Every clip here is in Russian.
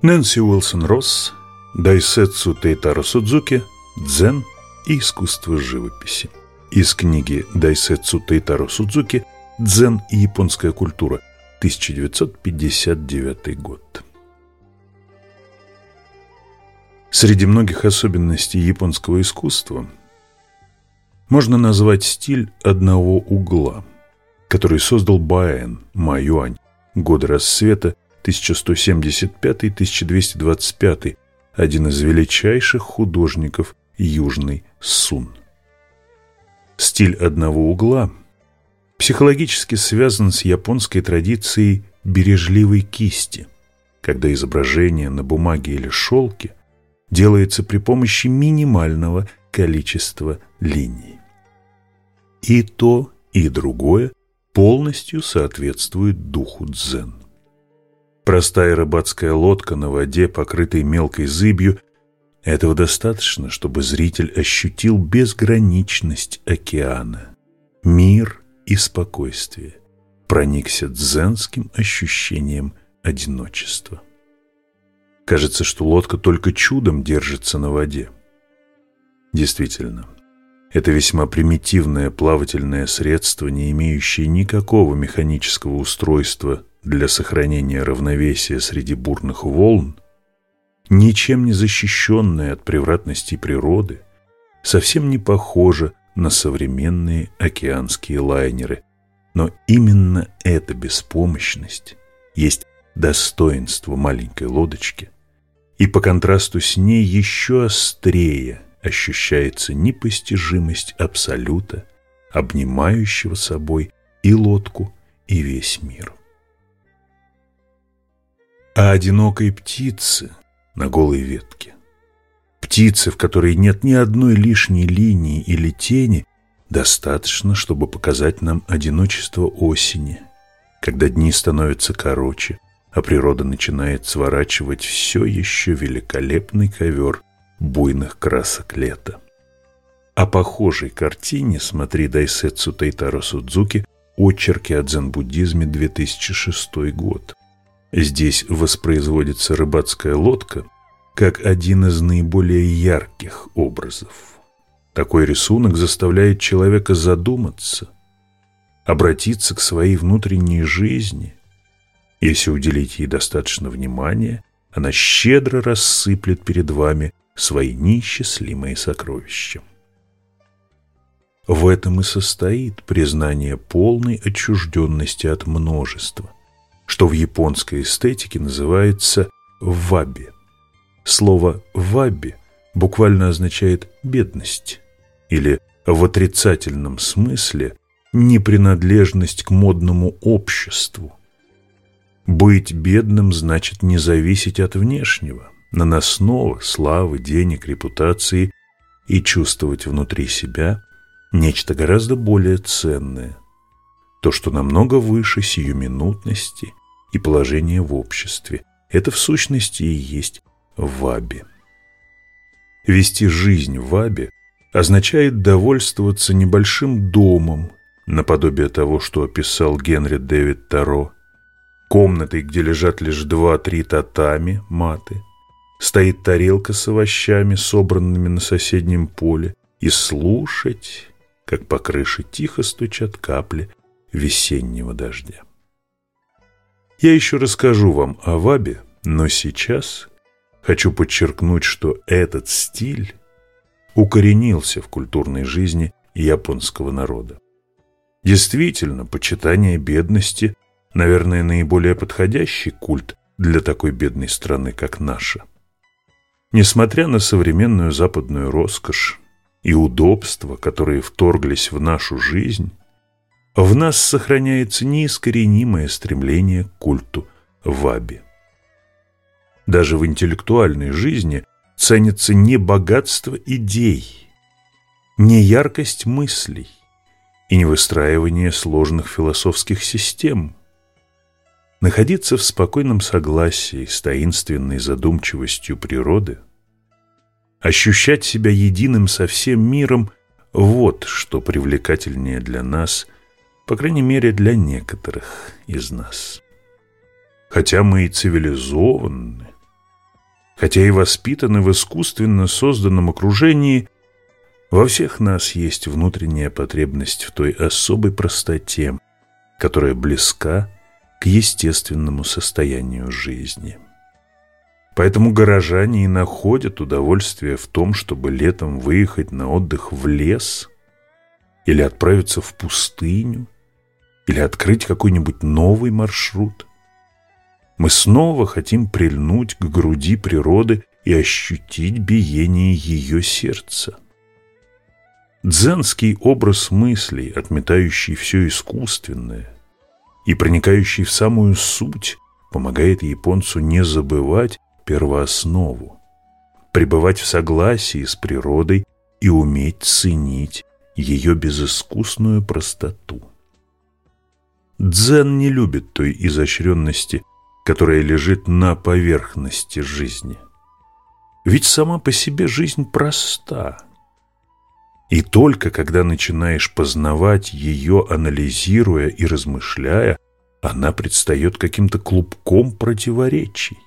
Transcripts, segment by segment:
Нэнси Уилсон Росс, Дайсетсу Тейтаро Судзуки, Дзен и искусство живописи. Из книги Дайсетсу Тейтаро Судзуки «Дзен и японская культура», 1959 год. Среди многих особенностей японского искусства можно назвать стиль одного угла, который создал Баэн Ма Юань, годы рассвета 1175-1225, один из величайших художников Южный Сун. Стиль одного угла психологически связан с японской традицией бережливой кисти, когда изображение на бумаге или шелке делается при помощи минимального количества линий. И то, и другое полностью соответствует духу дзен. Простая рыбацкая лодка на воде, покрытой мелкой зыбью, этого достаточно, чтобы зритель ощутил безграничность океана, мир и спокойствие, проникся дзенским ощущением одиночества. Кажется, что лодка только чудом держится на воде. Действительно, это весьма примитивное плавательное средство, не имеющее никакого механического устройства для сохранения равновесия среди бурных волн, ничем не защищенная от превратностей природы, совсем не похожа на современные океанские лайнеры. Но именно эта беспомощность есть достоинство маленькой лодочки, и по контрасту с ней еще острее ощущается непостижимость абсолюта, обнимающего собой и лодку, и весь мир а одинокой птицы на голой ветке. Птицы, в которой нет ни одной лишней линии или тени, достаточно, чтобы показать нам одиночество осени, когда дни становятся короче, а природа начинает сворачивать все еще великолепный ковер буйных красок лета. О похожей картине смотри Дайсетсу Тайтаро Судзуки «Очерки о дзен-буддизме, 2006 год». Здесь воспроизводится рыбацкая лодка как один из наиболее ярких образов. Такой рисунок заставляет человека задуматься, обратиться к своей внутренней жизни. Если уделить ей достаточно внимания, она щедро рассыплет перед вами свои неисчислимые сокровища. В этом и состоит признание полной отчужденности от множества, что в японской эстетике называется ваби. Слово «ваби» буквально означает «бедность» или в отрицательном смысле непринадлежность к модному обществу. Быть бедным значит не зависеть от внешнего, наносного, славы, денег, репутации и чувствовать внутри себя нечто гораздо более ценное, то, что намного выше сиюминутности и положение в обществе. Это в сущности и есть ваби. Вести жизнь в вабе означает довольствоваться небольшим домом, наподобие того, что описал Генри Дэвид Таро, комнатой, где лежат лишь два-три татами, маты, стоит тарелка с овощами, собранными на соседнем поле, и слушать, как по крыше тихо стучат капли весеннего дождя. Я еще расскажу вам о вабе, но сейчас хочу подчеркнуть, что этот стиль укоренился в культурной жизни японского народа. Действительно, почитание бедности, наверное, наиболее подходящий культ для такой бедной страны, как наша. Несмотря на современную западную роскошь и удобства, которые вторглись в нашу жизнь, в нас сохраняется неискоренимое стремление к культу ваби. Даже в интеллектуальной жизни ценится не богатство идей, не яркость мыслей и не выстраивание сложных философских систем. Находиться в спокойном согласии с таинственной задумчивостью природы, ощущать себя единым со всем миром – вот что привлекательнее для нас – по крайней мере, для некоторых из нас. Хотя мы и цивилизованы, хотя и воспитаны в искусственно созданном окружении, во всех нас есть внутренняя потребность в той особой простоте, которая близка к естественному состоянию жизни. Поэтому горожане и находят удовольствие в том, чтобы летом выехать на отдых в лес или отправиться в пустыню, или открыть какой-нибудь новый маршрут. Мы снова хотим прильнуть к груди природы и ощутить биение ее сердца. Дзенский образ мыслей, отметающий все искусственное и проникающий в самую суть, помогает японцу не забывать первооснову, пребывать в согласии с природой и уметь ценить ее безыскусную простоту. Дзен не любит той изощренности, которая лежит на поверхности жизни. Ведь сама по себе жизнь проста. И только когда начинаешь познавать ее, анализируя и размышляя, она предстает каким-то клубком противоречий.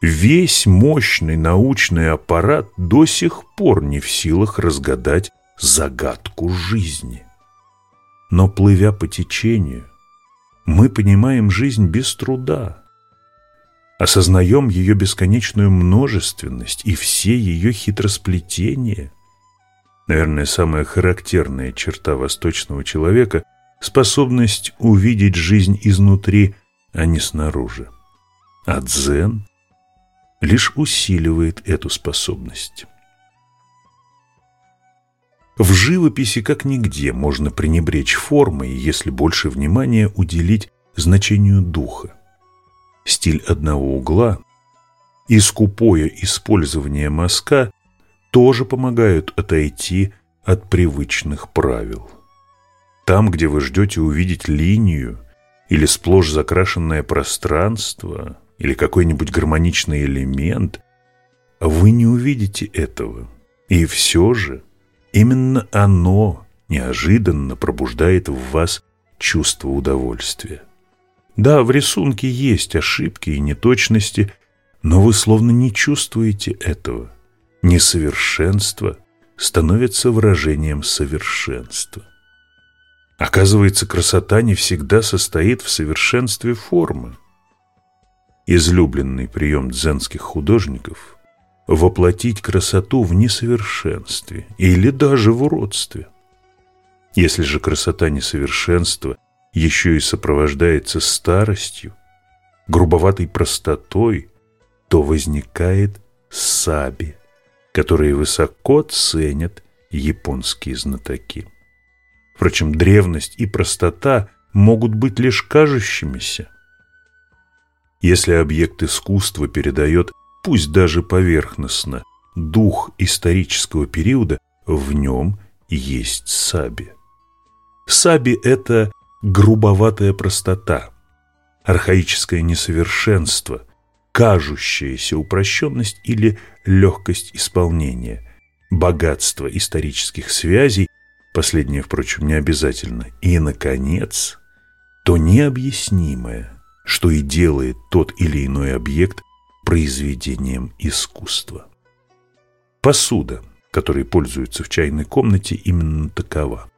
Весь мощный научный аппарат до сих пор не в силах разгадать загадку жизни. Но плывя по течению, мы понимаем жизнь без труда, осознаем ее бесконечную множественность и все ее хитросплетения. Наверное, самая характерная черта восточного человека – способность увидеть жизнь изнутри, а не снаружи. А дзен лишь усиливает эту способность. В живописи как нигде можно пренебречь формой, если больше внимания уделить значению духа. Стиль одного угла и скупое использование мазка тоже помогают отойти от привычных правил. Там, где вы ждете увидеть линию или сплошь закрашенное пространство, или какой-нибудь гармоничный элемент, вы не увидите этого. И все же именно оно неожиданно пробуждает в вас чувство удовольствия. Да, в рисунке есть ошибки и неточности, но вы словно не чувствуете этого. Несовершенство становится выражением совершенства. Оказывается, красота не всегда состоит в совершенстве формы излюбленный прием дзенских художников – воплотить красоту в несовершенстве или даже в уродстве. Если же красота несовершенства еще и сопровождается старостью, грубоватой простотой, то возникает саби, которые высоко ценят японские знатоки. Впрочем, древность и простота могут быть лишь кажущимися, если объект искусства передает, пусть даже поверхностно, дух исторического периода, в нем есть саби. Саби – это грубоватая простота, архаическое несовершенство, кажущаяся упрощенность или легкость исполнения, богатство исторических связей, последнее, впрочем, не обязательно, и, наконец, то необъяснимое – что и делает тот или иной объект произведением искусства. Посуда, которой пользуются в чайной комнате, именно такова.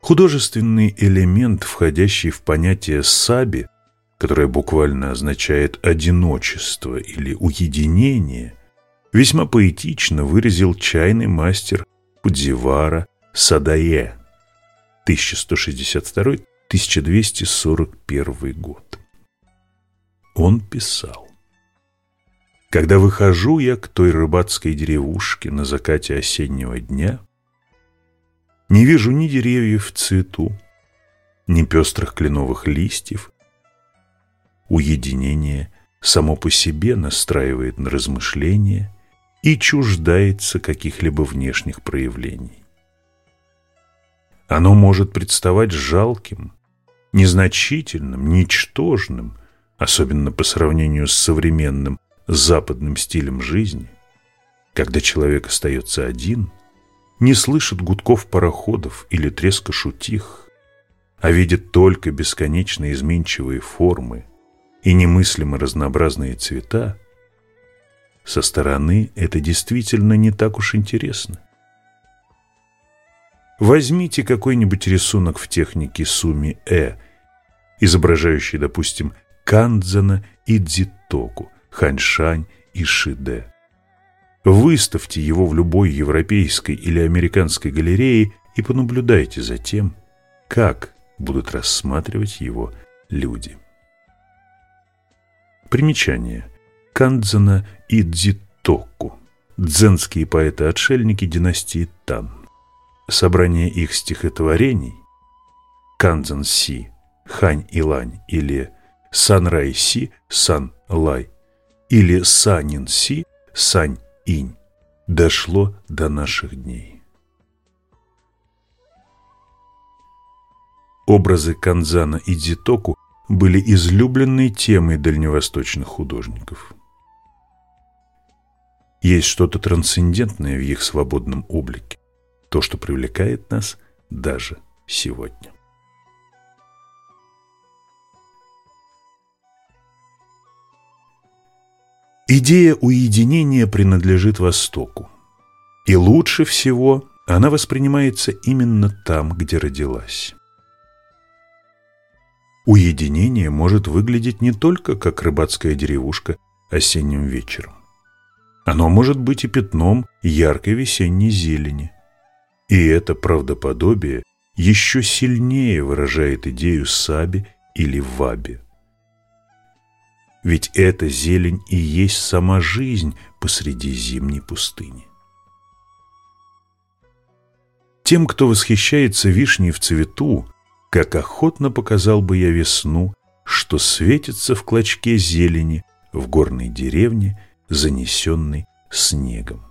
Художественный элемент, входящий в понятие «саби», которое буквально означает «одиночество» или «уединение», весьма поэтично выразил чайный мастер Кудзивара Садае 1162-1241 год. Он писал. Когда выхожу я к той рыбацкой деревушке на закате осеннего дня, не вижу ни деревьев в цвету, ни пестрых кленовых листьев. Уединение само по себе настраивает на размышления и чуждается каких-либо внешних проявлений. Оно может представать жалким, незначительным, ничтожным, особенно по сравнению с современным западным стилем жизни. Когда человек остается один, не слышит гудков пароходов или треска шутих, а видит только бесконечно изменчивые формы, и немыслимо разнообразные цвета, со стороны это действительно не так уж интересно. Возьмите какой-нибудь рисунок в технике суми-э, изображающий, допустим, Кандзана и Дзитоку, Ханьшань и Шиде. Выставьте его в любой европейской или американской галерее и понаблюдайте за тем, как будут рассматривать его люди. Примечание. Кандзана и Дзитоку. Дзенские поэты-отшельники династии Тан. Собрание их стихотворений Канзан-си, Хань-Илань или Сан-Рай-си, Сан-Лай или Санин-си, Сань-Инь дошло до наших дней. Образы Канзана и Дзитоку были излюбленной темой дальневосточных художников. Есть что-то трансцендентное в их свободном облике, то, что привлекает нас даже сегодня. Идея уединения принадлежит Востоку, и лучше всего она воспринимается именно там, где родилась. Уединение может выглядеть не только как рыбацкая деревушка осенним вечером. Оно может быть и пятном яркой весенней зелени. И это правдоподобие еще сильнее выражает идею саби или ваби. Ведь эта зелень и есть сама жизнь посреди зимней пустыни. Тем, кто восхищается вишней в цвету, как охотно показал бы я весну, что светится в клочке зелени в горной деревне, занесенной снегом.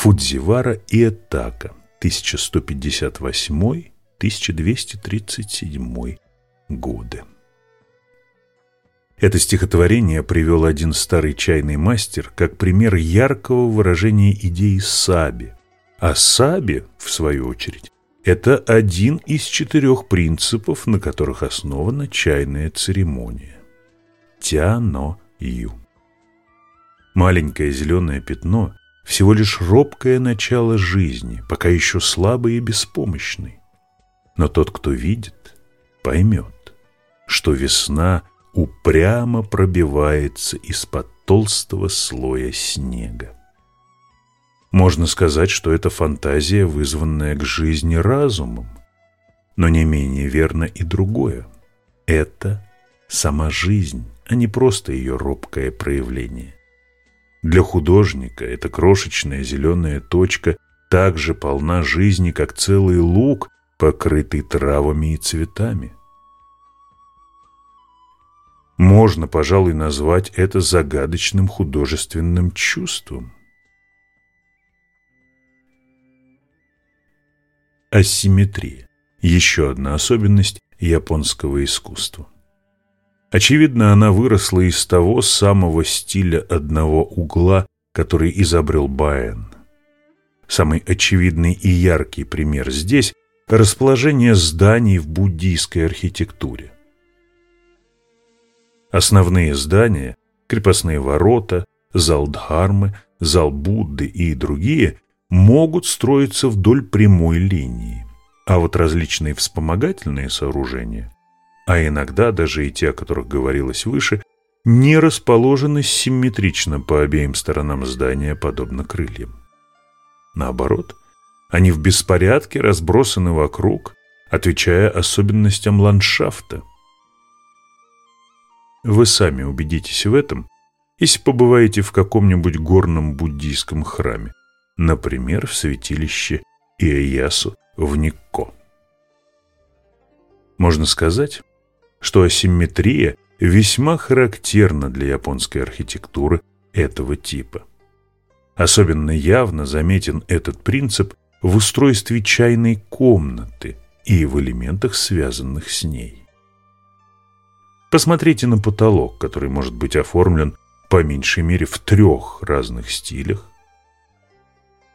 Фудзивара и Этака, 1158-1237 годы. Это стихотворение привел один старый чайный мастер как пример яркого выражения идеи саби. А саби, в свою очередь, это один из четырех принципов, на которых основана чайная церемония. Тя-но-ю. Маленькое зеленое пятно – всего лишь робкое начало жизни, пока еще слабый и беспомощный. Но тот, кто видит, поймет, что весна упрямо пробивается из-под толстого слоя снега. Можно сказать, что это фантазия, вызванная к жизни разумом. Но не менее верно и другое. Это сама жизнь, а не просто ее робкое проявление. Для художника эта крошечная зеленая точка так же полна жизни, как целый луг, покрытый травами и цветами. Можно, пожалуй, назвать это загадочным художественным чувством. Асимметрия – еще одна особенность японского искусства. Очевидно, она выросла из того самого стиля одного угла, который изобрел Байен. Самый очевидный и яркий пример здесь – расположение зданий в буддийской архитектуре. Основные здания – крепостные ворота, зал Дхармы, зал Будды и другие – могут строиться вдоль прямой линии, а вот различные вспомогательные сооружения а иногда даже и те, о которых говорилось выше, не расположены симметрично по обеим сторонам здания, подобно крыльям. Наоборот, они в беспорядке разбросаны вокруг, отвечая особенностям ландшафта. Вы сами убедитесь в этом, если побываете в каком-нибудь горном буддийском храме, например, в святилище Иэясу в Никко. Можно сказать, что асимметрия весьма характерна для японской архитектуры этого типа. Особенно явно заметен этот принцип в устройстве чайной комнаты и в элементах, связанных с ней. Посмотрите на потолок, который может быть оформлен по меньшей мере в трех разных стилях,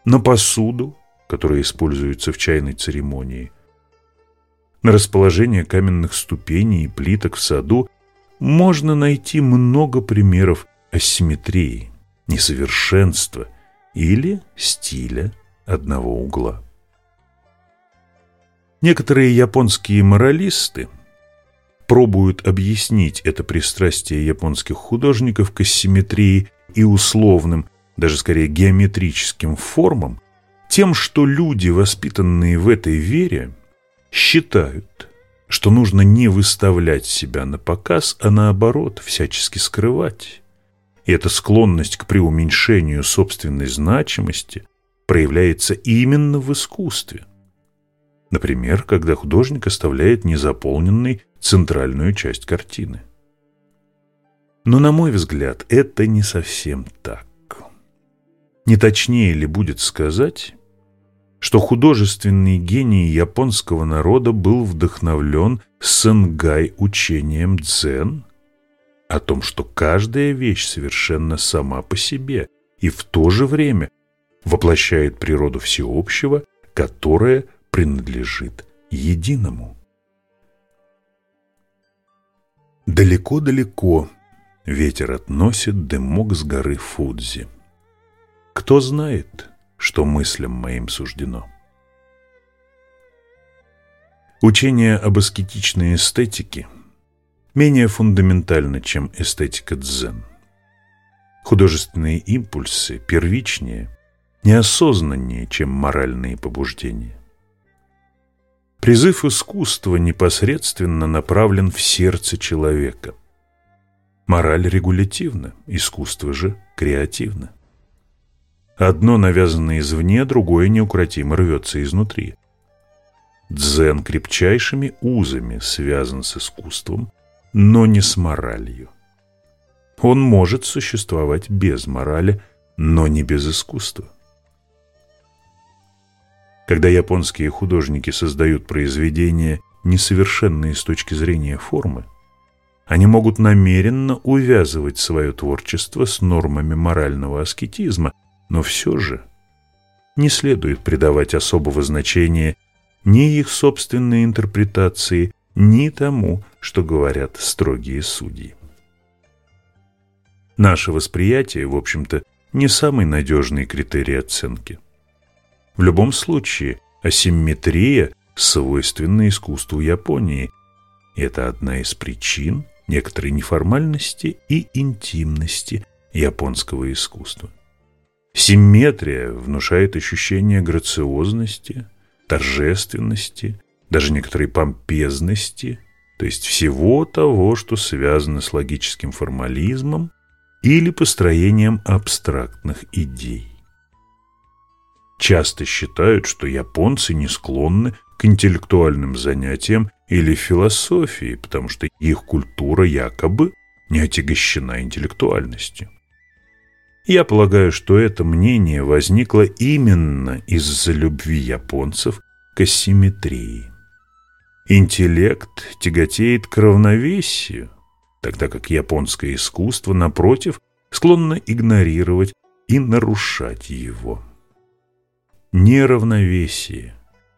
на посуду, которая используется в чайной церемонии, на расположение каменных ступеней и плиток в саду, можно найти много примеров асимметрии, несовершенства или стиля одного угла. Некоторые японские моралисты пробуют объяснить это пристрастие японских художников к асимметрии и условным, даже скорее геометрическим формам, тем, что люди, воспитанные в этой вере, считают, что нужно не выставлять себя на показ, а наоборот, всячески скрывать. И эта склонность к преуменьшению собственной значимости проявляется именно в искусстве. Например, когда художник оставляет незаполненной центральную часть картины. Но, на мой взгляд, это не совсем так. Не точнее ли будет сказать, что художественный гений японского народа был вдохновлен сэнгай учением дзен о том, что каждая вещь совершенно сама по себе и в то же время воплощает природу всеобщего, которая принадлежит единому. Далеко-далеко ветер относит дымок с горы Фудзи. Кто знает, что мыслям моим суждено. Учение об аскетичной эстетике менее фундаментально, чем эстетика дзен. Художественные импульсы первичнее, неосознаннее, чем моральные побуждения. Призыв искусства непосредственно направлен в сердце человека. Мораль регулятивна, искусство же креативно. Одно навязано извне, другое неукротимо рвется изнутри. Дзен крепчайшими узами связан с искусством, но не с моралью. Он может существовать без морали, но не без искусства. Когда японские художники создают произведения, несовершенные с точки зрения формы, они могут намеренно увязывать свое творчество с нормами морального аскетизма – но все же не следует придавать особого значения ни их собственной интерпретации, ни тому, что говорят строгие судьи. Наше восприятие, в общем-то, не самый надежный критерий оценки. В любом случае, асимметрия свойственна искусству Японии. Это одна из причин некоторой неформальности и интимности японского искусства. Симметрия внушает ощущение грациозности, торжественности, даже некоторой помпезности, то есть всего того, что связано с логическим формализмом или построением абстрактных идей. Часто считают, что японцы не склонны к интеллектуальным занятиям или философии, потому что их культура якобы не отягощена интеллектуальностью. Я полагаю, что это мнение возникло именно из-за любви японцев к асимметрии. Интеллект тяготеет к равновесию, тогда как японское искусство, напротив, склонно игнорировать и нарушать его. Неравновесие,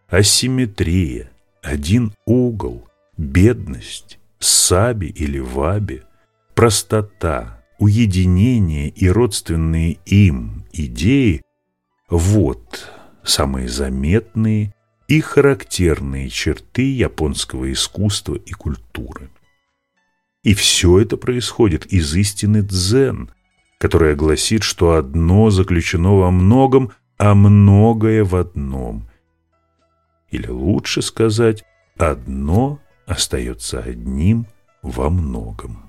асимметрия, один угол, бедность, саби или ваби, простота – уединение и родственные им идеи – вот самые заметные и характерные черты японского искусства и культуры. И все это происходит из истины дзен, которая гласит, что одно заключено во многом, а многое в одном. Или лучше сказать, одно остается одним во многом.